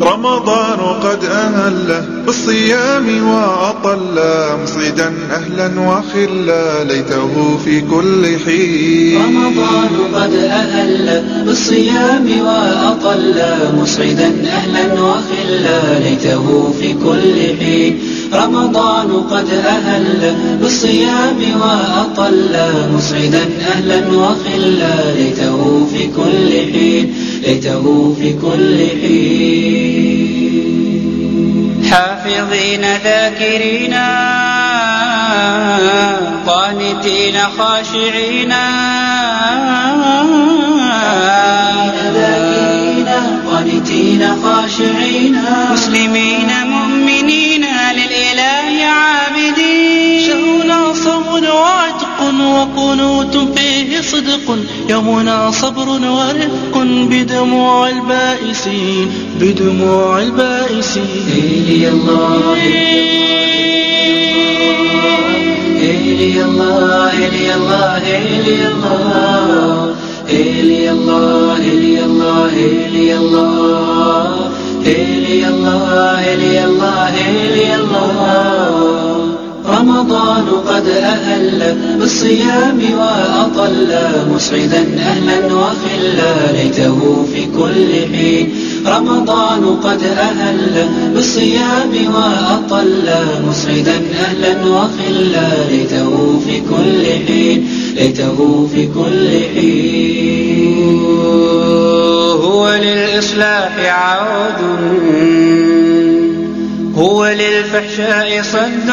رمضان قد أهل بالصيام وأطل مصعدا أهلا وخلا ليته في كل حين. رمضان قد أهل بالصيام وأطل مسعدا أهلا وخلا ليته في كل حين. رمضان قد أهل بالصيام وأطل مسعدا أهلا وخلا ليته في كل حين. ليته في كل حين. حافظين ذاكرين قانتين خاشعين. قانتين خاشعين مسلمين مؤمنين للإله عابدين. شهرنا صبر وعتق وقنوت فيه صدق يومنا صبر ورفق بدموع البائسين بدموع البائسين إلي الله إلي الله إلي الله إلي الله إلي الله إلي الله إلي الله إلي الله إلي الله إلي الله. قد أهل بالصيام وأطل مسعدا أهلا وخلا ليته في كل حين. رمضان قد أهل بالصيام وأطل مسعدا أهلا وخلا ليته في كل حين. ليته في كل حين. هو للإصلاح عود هو للفحشاء صد.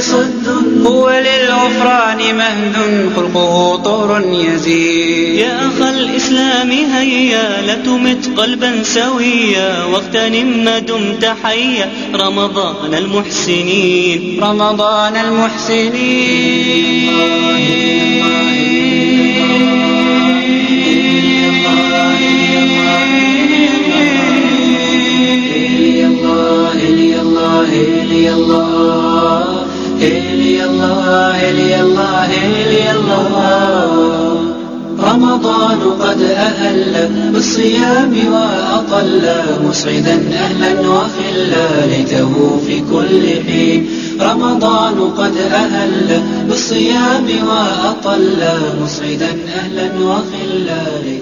صد هو للغفران مهد خلقه طور يزيد يا أخ الإسلام هيا لا تمت قلبا سويا واغتنم ما دمت حيا رمضان المحسنين رمضان المحسنين الله إلي الله إلي الله إلي الله. إلي الله رمضان قد أهل بالصيام وأطل مسعدا أهلا وخلا ليته في كل حين. رمضان قد أهل بالصيام وأطل مسعدا أهلا وخلا ليته